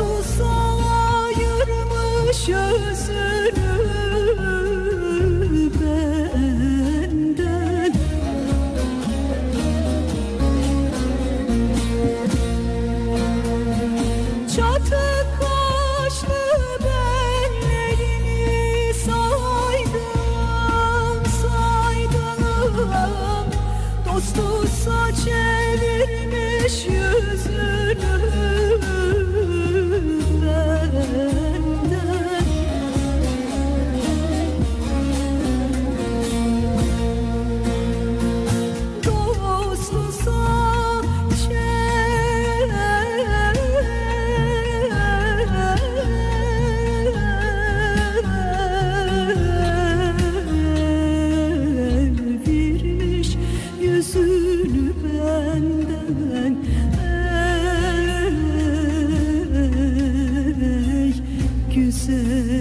Dostu ayırmış özünü benden. Çatık kaşlı bellerini saydım, saydım. Dostu çevirmiş yüzünü 嗯